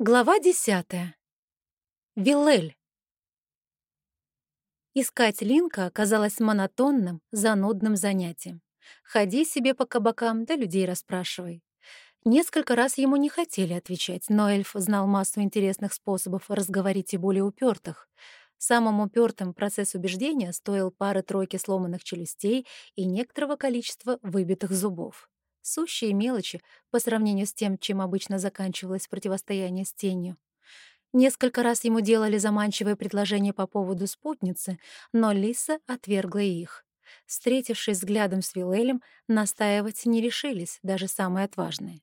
Глава десятая. Виллель. Искать Линка оказалось монотонным, занудным занятием. Ходи себе по кабакам, да людей расспрашивай. Несколько раз ему не хотели отвечать, но эльф знал массу интересных способов разговорить и более упертых. Самым упертым процесс убеждения стоил пары-тройки сломанных челюстей и некоторого количества выбитых зубов. Сущие мелочи по сравнению с тем, чем обычно заканчивалось противостояние с тенью. Несколько раз ему делали заманчивые предложения по поводу спутницы, но Лиса отвергла их. Встретившись взглядом с Вилелем, настаивать не решились, даже самые отважные.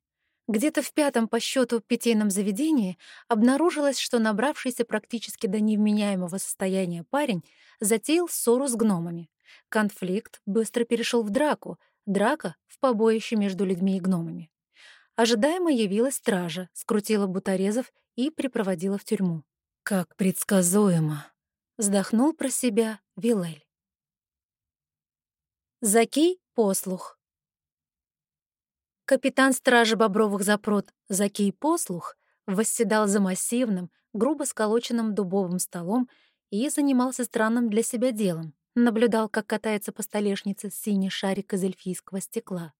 Где-то в пятом по счету питейном заведении обнаружилось, что набравшийся практически до невменяемого состояния парень затеял ссору с гномами. Конфликт быстро перешел в драку, Драка в побоище между людьми и гномами. Ожидаемо явилась стража, скрутила бутарезов и припроводила в тюрьму. «Как предсказуемо!» — вздохнул про себя Вилель. Закей — послух. Капитан стражи Бобровых запрот Закей Послух восседал за массивным, грубо сколоченным дубовым столом и занимался странным для себя делом Наблюдал, как катается по столешнице синий шарик из эльфийского стекла.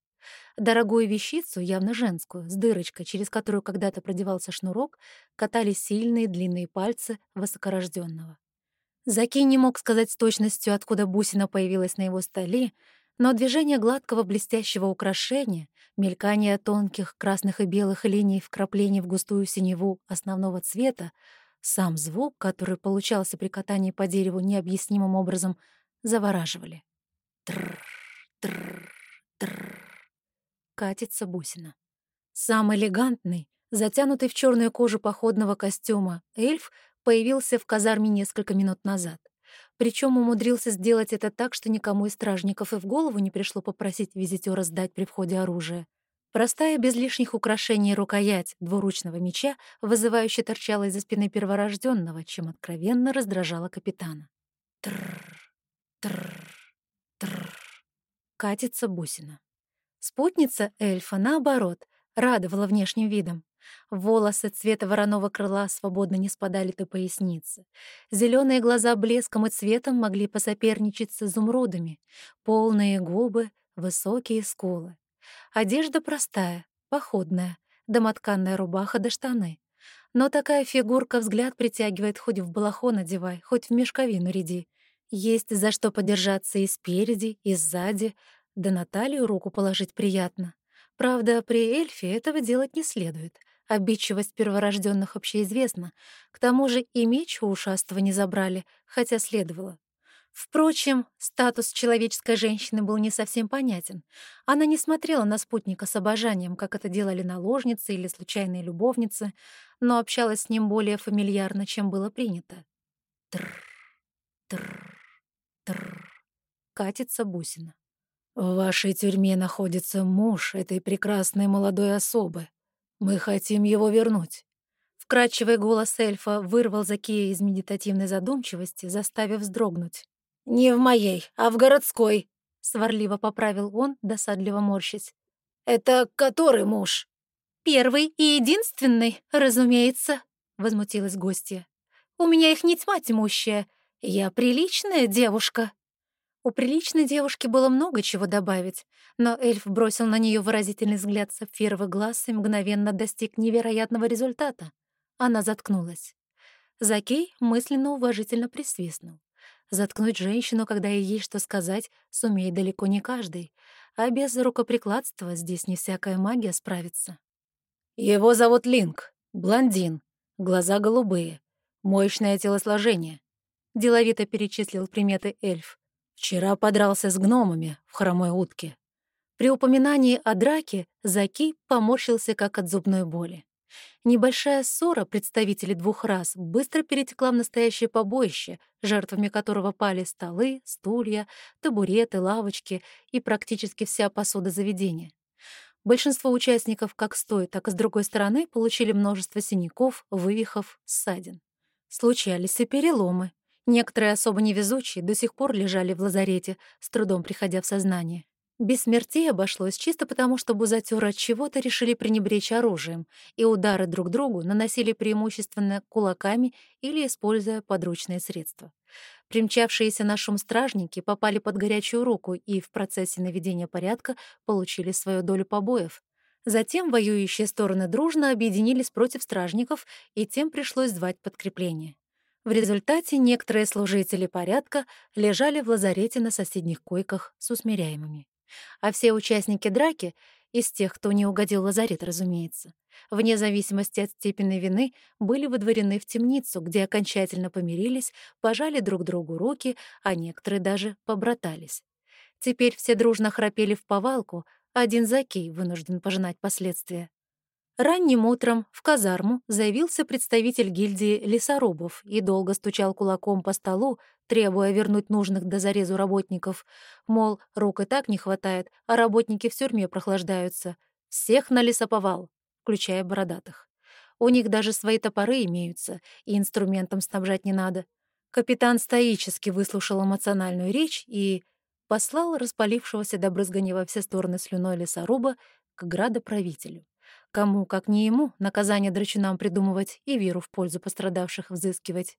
Дорогую вещицу, явно женскую, с дырочкой, через которую когда-то продевался шнурок, катали сильные длинные пальцы высокорожденного. Заки не мог сказать с точностью, откуда бусина появилась на его столе, но движение гладкого блестящего украшения, мелькание тонких красных и белых линий вкраплений в густую синеву основного цвета, сам звук, который получался при катании по дереву необъяснимым образом, завораживали. Тррр, тррр, тррр. Катится бусина. Самый элегантный, затянутый в черную кожу походного костюма, эльф появился в казарме несколько минут назад. Причем умудрился сделать это так, что никому из стражников и в голову не пришло попросить визитера сдать при входе оружие. Простая, без лишних украшений рукоять двуручного меча, вызывающе торчала из-за спины перворожденного, чем откровенно раздражала капитана. Тррр. Тррр, тррр. Катится бусина. Спутница эльфа, наоборот, радовала внешним видом. Волосы цвета вороного крыла свободно не спадали до поясницы. Зеленые глаза блеском и цветом могли посоперничать с изумрудами. Полные губы, высокие скулы. Одежда простая, походная, домотканная рубаха до штаны. Но такая фигурка взгляд притягивает хоть в балахон одевай, хоть в мешковину ряди. Есть за что подержаться и спереди, и сзади, да на талию руку положить приятно. Правда, при эльфе этого делать не следует. Обидчивость перворожденных общеизвестна. К тому же и меч у ушастого не забрали, хотя следовало. Впрочем, статус человеческой женщины был не совсем понятен. Она не смотрела на спутника с обожанием, как это делали наложницы или случайные любовницы, но общалась с ним более фамильярно, чем было принято. Тррр, тррр. Тррр. Катится бусина. В вашей тюрьме находится муж этой прекрасной молодой особы. Мы хотим его вернуть. Вкрадчивый голос эльфа вырвал Закия из медитативной задумчивости, заставив вздрогнуть. «Не в моей, а в городской», — сварливо поправил он, досадливо морщись. «Это который муж?» «Первый и единственный, разумеется», — возмутилась гостья. «У меня их не тьма тьмущая, «Я приличная девушка». У приличной девушки было много чего добавить, но эльф бросил на нее выразительный взгляд сапфировых глаз и мгновенно достиг невероятного результата. Она заткнулась. Закей мысленно уважительно присвистнул. Заткнуть женщину, когда ей есть что сказать, сумеет далеко не каждый, а без рукоприкладства здесь не всякая магия справится. «Его зовут Линк, блондин, глаза голубые, мощное телосложение, — деловито перечислил приметы эльф. «Вчера подрался с гномами в хромой утке». При упоминании о драке Заки поморщился как от зубной боли. Небольшая ссора представителей двух рас быстро перетекла в настоящее побоище, жертвами которого пали столы, стулья, табуреты, лавочки и практически вся посуда заведения. Большинство участников как с той, так и с другой стороны получили множество синяков, вывихов, ссадин. Случались и переломы, Некоторые особо невезучие до сих пор лежали в лазарете, с трудом приходя в сознание. Без обошлось чисто потому, что бузатеры от чего-то решили пренебречь оружием, и удары друг другу наносили преимущественно кулаками или используя подручные средства. Примчавшиеся на шум стражники попали под горячую руку и в процессе наведения порядка получили свою долю побоев. Затем воюющие стороны дружно объединились против стражников, и тем пришлось звать подкрепление. В результате некоторые служители порядка лежали в лазарете на соседних койках с усмиряемыми а все участники драки, из тех, кто не угодил лазарет, разумеется, вне зависимости от степени вины, были выдворены в темницу, где окончательно помирились, пожали друг другу руки, а некоторые даже побратались. Теперь все дружно храпели в повалку, один Закей вынужден пожинать последствия. Ранним утром в казарму заявился представитель гильдии лесорубов и долго стучал кулаком по столу, требуя вернуть нужных до зарезу работников. Мол, рук и так не хватает, а работники в тюрьме прохлаждаются. Всех на лесоповал, включая бородатых. У них даже свои топоры имеются, и инструментом снабжать не надо. Капитан стоически выслушал эмоциональную речь и послал распалившегося до брызгания во все стороны слюной лесоруба к градоправителю. Кому, как не ему, наказание драчунам придумывать и веру в пользу пострадавших взыскивать.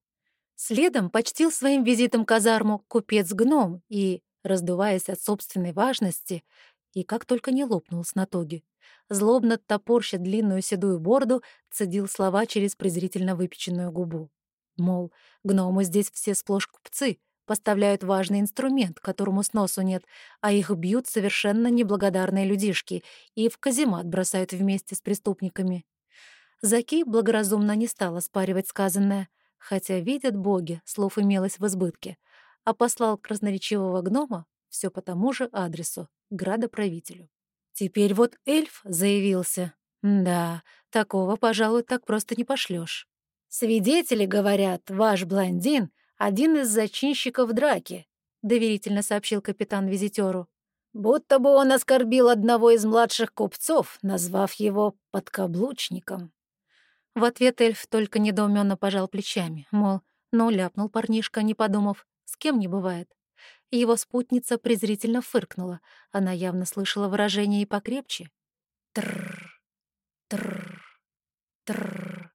Следом почтил своим визитом казарму купец-гном и, раздуваясь от собственной важности, и как только не лопнул с натоги, злобно топорща длинную седую борду, цедил слова через презрительно выпеченную губу. Мол, гномы здесь все сплошь купцы, поставляют важный инструмент, которому сносу нет, а их бьют совершенно неблагодарные людишки и в каземат бросают вместе с преступниками. Заки благоразумно не стала спаривать сказанное, хотя, видят боги, слов имелось в избытке, а послал красноречивого гнома все по тому же адресу, градоправителю. Теперь вот эльф заявился. Да, такого, пожалуй, так просто не пошлешь. Свидетели говорят, ваш блондин — один из зачинщиков драки», — доверительно сообщил капитан визитеру. «Будто бы он оскорбил одного из младших купцов, назвав его подкаблучником». В ответ эльф только недоуменно пожал плечами, мол, ну, ляпнул парнишка, не подумав, с кем не бывает. Его спутница презрительно фыркнула. Она явно слышала выражение и покрепче. Тррр, тррр, тррр.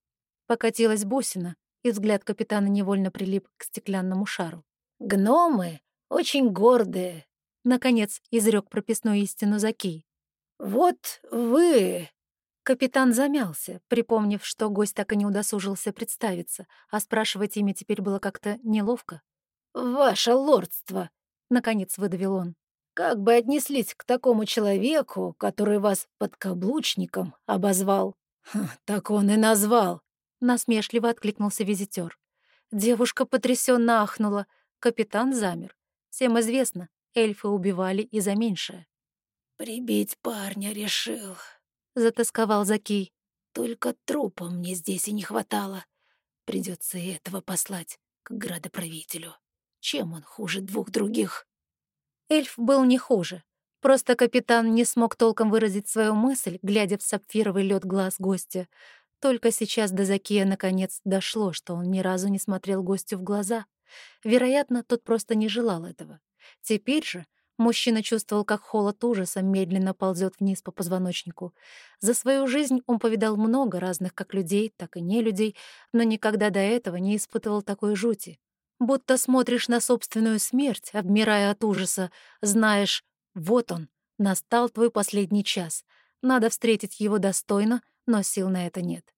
Покатилась бусина, и взгляд капитана невольно прилип к стеклянному шару. «Гномы очень гордые», — наконец изрек прописную истину Закий. «Вот вы...» Капитан замялся, припомнив, что гость так и не удосужился представиться, а спрашивать имя теперь было как-то неловко. «Ваше лордство», — наконец выдавил он, — «как бы отнеслись к такому человеку, который вас подкаблучником обозвал?» «Так он и назвал», Насмешливо откликнулся визитер. Девушка потрясенно ахнула. Капитан замер. Всем известно, эльфы убивали и за меньшее. «Прибить парня решил», — затасковал Закий. «Только трупа мне здесь и не хватало. Придется и этого послать к градоправителю. Чем он хуже двух других?» Эльф был не хуже. Просто капитан не смог толком выразить свою мысль, глядя в сапфировый лед глаз гостя. Только сейчас до Закия наконец дошло, что он ни разу не смотрел гостю в глаза. Вероятно, тот просто не желал этого. Теперь же мужчина чувствовал, как холод ужаса медленно ползет вниз по позвоночнику. За свою жизнь он повидал много разных как людей, так и не людей, но никогда до этого не испытывал такой жути. Будто смотришь на собственную смерть, обмирая от ужаса, знаешь, вот он, настал твой последний час. Надо встретить его достойно, но сил на это нет.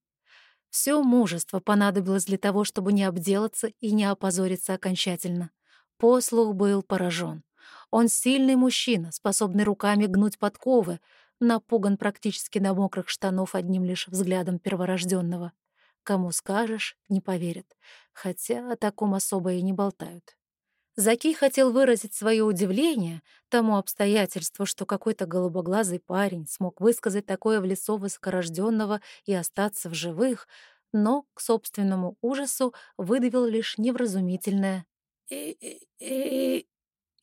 Все мужество понадобилось для того, чтобы не обделаться и не опозориться окончательно. Послух был поражен. Он сильный мужчина, способный руками гнуть подковы, напуган практически до мокрых штанов одним лишь взглядом перворожденного. Кому скажешь, не поверят, хотя о таком особо и не болтают. Заки хотел выразить свое удивление тому обстоятельству, что какой-то голубоглазый парень смог высказать такое в лицо высокорожденного и остаться в живых, но к собственному ужасу выдавил лишь невразумительное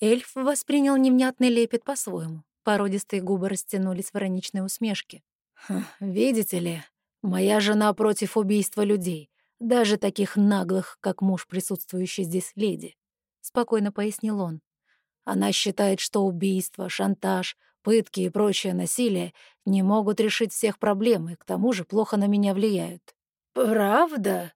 Эльф воспринял невнятный лепет по-своему. Породистые губы растянулись в ироничной усмешке. «Хм, «Видите ли, моя жена против убийства людей, даже таких наглых, как муж присутствующей здесь леди. — спокойно пояснил он. Она считает, что убийство, шантаж, пытки и прочее насилие не могут решить всех проблем и к тому же плохо на меня влияют. «Правда?»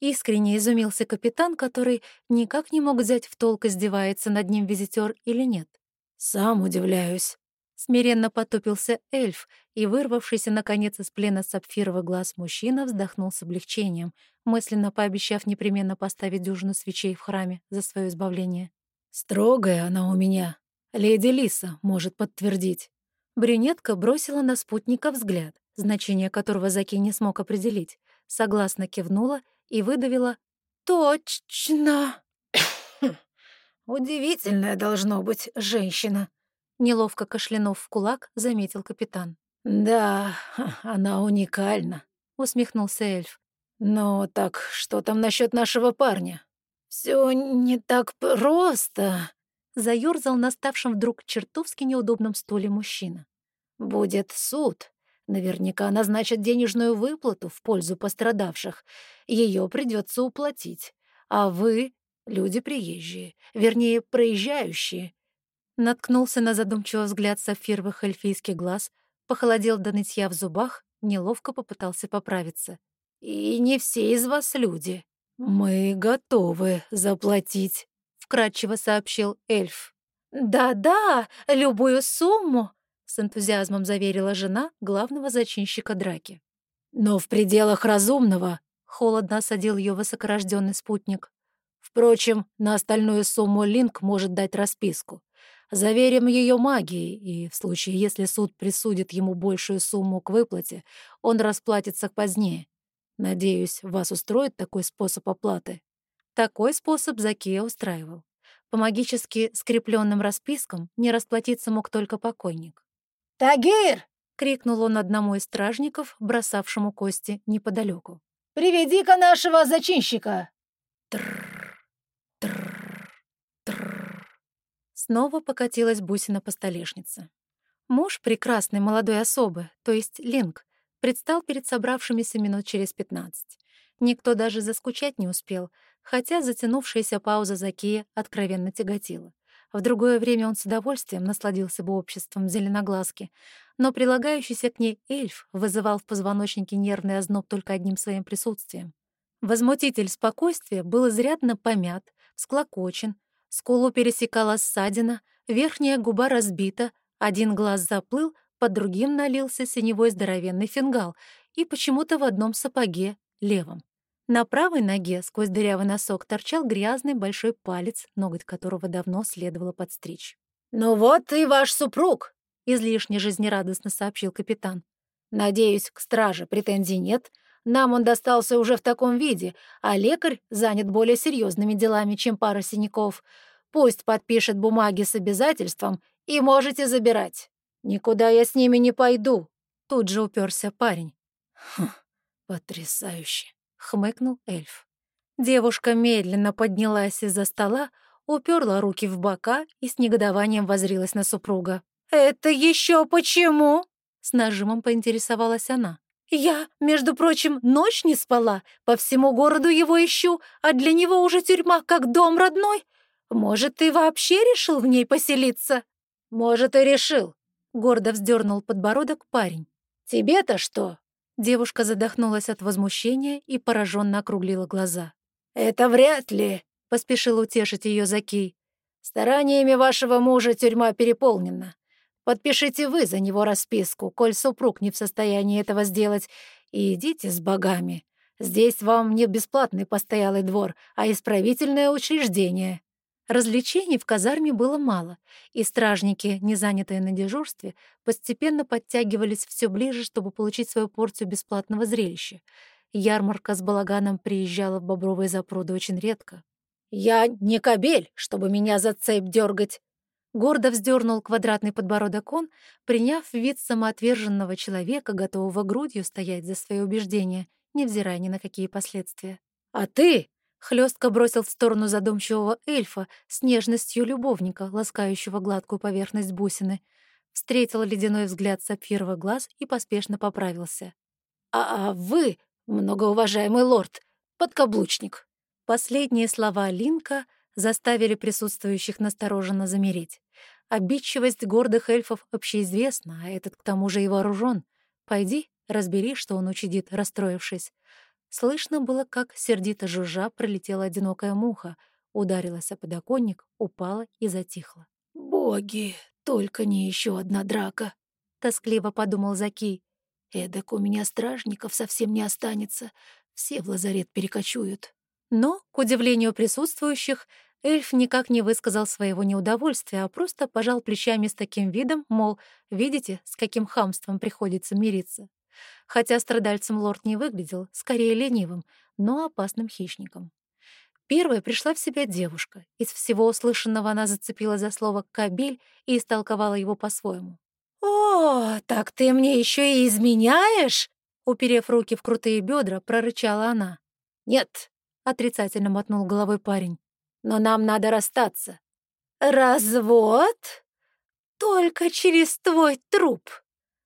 Искренне изумился капитан, который никак не мог взять в толк, издевается над ним визитер или нет. «Сам удивляюсь». Смиренно потупился эльф, и вырвавшийся, наконец, из плена сапфировых глаз мужчина вздохнул с облегчением, мысленно пообещав непременно поставить дюжину свечей в храме за свое избавление. «Строгая она у меня. Леди Лиса может подтвердить». Брюнетка бросила на спутника взгляд, значение которого Заки не смог определить, согласно кивнула и выдавила «Точно!» «Удивительная должно быть женщина», — неловко кашлянув в кулак, заметил капитан. «Да, она уникальна», — усмехнулся эльф. «Но так что там насчет нашего парня?» Все не так просто», — заёрзал на ставшем вдруг чертовски неудобном стуле мужчина. «Будет суд, Наверняка назначат денежную выплату в пользу пострадавших. Ее придется уплатить. А вы — люди приезжие, вернее, проезжающие. Наткнулся на задумчивый взгляд сапфировых эльфийских глаз, похолодел до нытья в зубах, неловко попытался поправиться. «И не все из вас люди. Мы готовы заплатить», — вкратчиво сообщил эльф. «Да-да, любую сумму», с энтузиазмом заверила жена главного зачинщика драки. «Но в пределах разумного», — холодно осадил ее высокорожденный спутник. «Впрочем, на остальную сумму Линк может дать расписку. Заверим ее магией, и в случае, если суд присудит ему большую сумму к выплате, он расплатится позднее. Надеюсь, вас устроит такой способ оплаты?» Такой способ Закия устраивал. По магически скрепленным распискам не расплатиться мог только покойник. «Тагир!» — крикнул он одному из стражников, бросавшему кости неподалеку. «Приведи-ка нашего зачинщика!» Трррр, трррр, трррр. Снова покатилась бусина по столешнице. Муж прекрасной молодой особы, то есть Линк, предстал перед собравшимися минут через пятнадцать. Никто даже заскучать не успел, хотя затянувшаяся пауза Закия откровенно тяготила. В другое время он с удовольствием насладился бы обществом зеленоглазки, но прилагающийся к ней эльф вызывал в позвоночнике нервный озноб только одним своим присутствием. Возмутитель спокойствия был изрядно помят, склокочен, скулу пересекала ссадина, верхняя губа разбита, один глаз заплыл, под другим налился синевой здоровенный фингал и почему-то в одном сапоге, левом. На правой ноге сквозь дырявый носок торчал грязный большой палец, ноготь которого давно следовало подстричь. «Ну вот и ваш супруг», — излишне жизнерадостно сообщил капитан. «Надеюсь, к страже претензий нет. Нам он достался уже в таком виде, а лекарь занят более серьезными делами, чем пара синяков. Пусть подпишет бумаги с обязательством, и можете забирать. Никуда я с ними не пойду», — тут же уперся парень. «Хм, потрясающе», хмыкнул эльф. Девушка медленно поднялась из-за стола, уперла руки в бока и с негодованием возрилась на супруга. «Это еще почему?» — с нажимом поинтересовалась она. «Я, между прочим, ночь не спала, по всему городу его ищу, а для него уже тюрьма как дом родной. Может, ты вообще решил в ней поселиться?» «Может, и решил», — гордо вздернул подбородок парень. «Тебе-то что?» Девушка задохнулась от возмущения и пораженно округлила глаза. «Это вряд ли», — поспешил утешить ее Закий. «Стараниями вашего мужа тюрьма переполнена. Подпишите вы за него расписку, коль супруг не в состоянии этого сделать, и идите с богами. Здесь вам не бесплатный постоялый двор, а исправительное учреждение». Развлечений в казарме было мало, и стражники, не занятые на дежурстве, постепенно подтягивались все ближе, чтобы получить свою порцию бесплатного зрелища. Ярмарка с балаганом приезжала в Бобровые запруды очень редко. «Я не кобель, чтобы меня за цепь дергать!» Гордо вздернул квадратный подбородок он, приняв вид самоотверженного человека, готового грудью стоять за свои убеждения, невзирая ни на какие последствия. «А ты Хлестко бросил в сторону задумчивого эльфа с нежностью любовника, ласкающего гладкую поверхность бусины. Встретил ледяной взгляд сапфировых глаз и поспешно поправился. «А, -а вы, многоуважаемый лорд, подкаблучник!» Последние слова Линка заставили присутствующих настороженно замереть. Обидчивость гордых эльфов общеизвестна, а этот к тому же и вооружен. Пойди, разбери, что он учудит, расстроившись. Слышно было, как сердито жужжа пролетела одинокая муха, ударилась о подоконник, упала и затихла. «Боги, только не еще одна драка!» — тоскливо подумал Заки. «Эдак у меня стражников совсем не останется, все в лазарет перекочуют». Но, к удивлению присутствующих, эльф никак не высказал своего неудовольствия, а просто пожал плечами с таким видом, мол, видите, с каким хамством приходится мириться. Хотя страдальцем лорд не выглядел, скорее ленивым, но опасным хищником. Первой пришла в себя девушка. Из всего услышанного она зацепила за слово «кабель» и истолковала его по-своему. «О, так ты мне еще и изменяешь?» Уперев руки в крутые бедра, прорычала она. «Нет», — отрицательно мотнул головой парень, «но нам надо расстаться». «Развод? Только через твой труп!»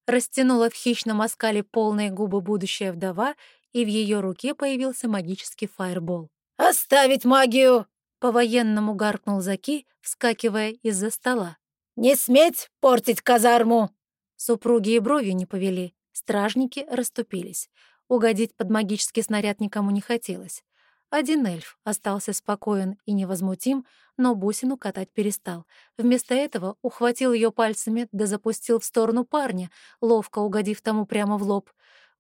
Растянула в хищном оскале полные губы будущая вдова, и в ее руке появился магический фаербол. «Оставить магию!» — по-военному гаркнул Заки, вскакивая из-за стола. «Не сметь портить казарму!» Супруги и бровью не повели, стражники расступились. Угодить под магический снаряд никому не хотелось. Один эльф остался спокоен и невозмутим, но бусину катать перестал. Вместо этого ухватил ее пальцами да запустил в сторону парня, ловко угодив тому прямо в лоб.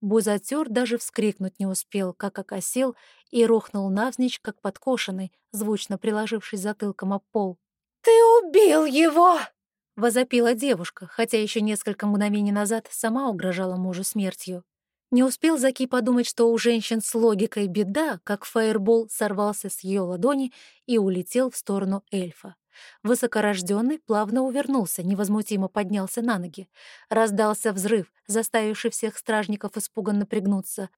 Бузатер даже вскрикнуть не успел, как окосел и рухнул навзничь, как подкошенный, звучно приложившись затылком об пол. «Ты убил его!» — возопила девушка, хотя еще несколько мгновений назад сама угрожала мужу смертью. Не успел Заки подумать, что у женщин с логикой беда, как фаербол сорвался с ее ладони и улетел в сторону эльфа. Высокорожденный плавно увернулся, невозмутимо поднялся на ноги. Раздался взрыв, заставивший всех стражников испуганно пригнуться.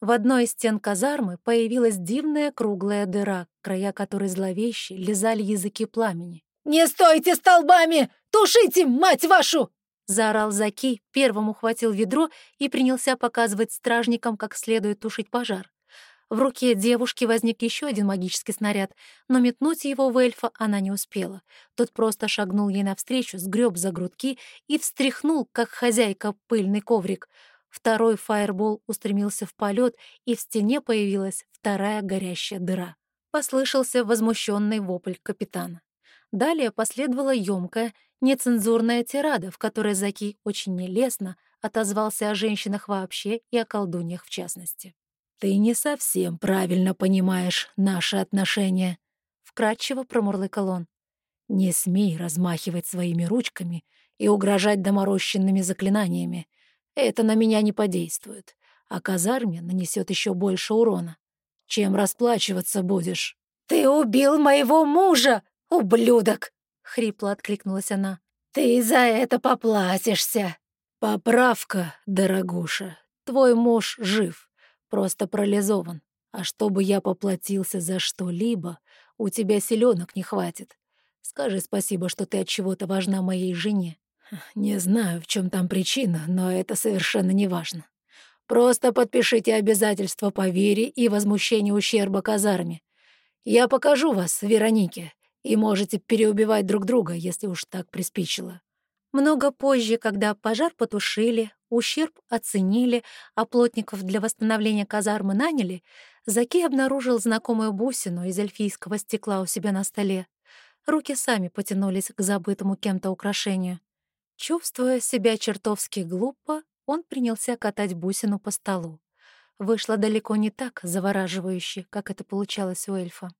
В одной из стен казармы появилась дивная круглая дыра, края которой зловеще лизали языки пламени. «Не стойте столбами! Тушите, мать вашу!» Заорал Заки, первым ухватил ведро и принялся показывать стражникам, как следует тушить пожар. В руке девушки возник еще один магический снаряд, но метнуть его в эльфа она не успела. Тот просто шагнул ей навстречу, сгреб за грудки и встряхнул, как хозяйка, пыльный коврик. Второй фаербол устремился в полет, и в стене появилась вторая горящая дыра. Послышался возмущенный вопль капитана. Далее последовала ёмкая, нецензурная тирада, в которой Заки очень нелестно отозвался о женщинах вообще и о колдуньях в частности. «Ты не совсем правильно понимаешь наши отношения», — вкратчиво промурлыкал он. «Не смей размахивать своими ручками и угрожать доморощенными заклинаниями. Это на меня не подействует, а казарме нанесет еще больше урона. Чем расплачиваться будешь?» «Ты убил моего мужа, ублюдок!» — хрипло откликнулась она. «Ты за это поплатишься!» «Поправка, дорогуша. Твой муж жив просто парализован. А чтобы я поплатился за что-либо, у тебя селенок не хватит. Скажи спасибо, что ты от чего-то важна моей жене. Не знаю, в чем там причина, но это совершенно не важно. Просто подпишите обязательства по вере и возмущению ущерба казарме. Я покажу вас, Веронике, и можете переубивать друг друга, если уж так приспичило. Много позже, когда пожар потушили, ущерб оценили, а плотников для восстановления казармы наняли, Заки обнаружил знакомую бусину из эльфийского стекла у себя на столе. Руки сами потянулись к забытому кем-то украшению. Чувствуя себя чертовски глупо, он принялся катать бусину по столу. Вышло далеко не так завораживающе, как это получалось у эльфа.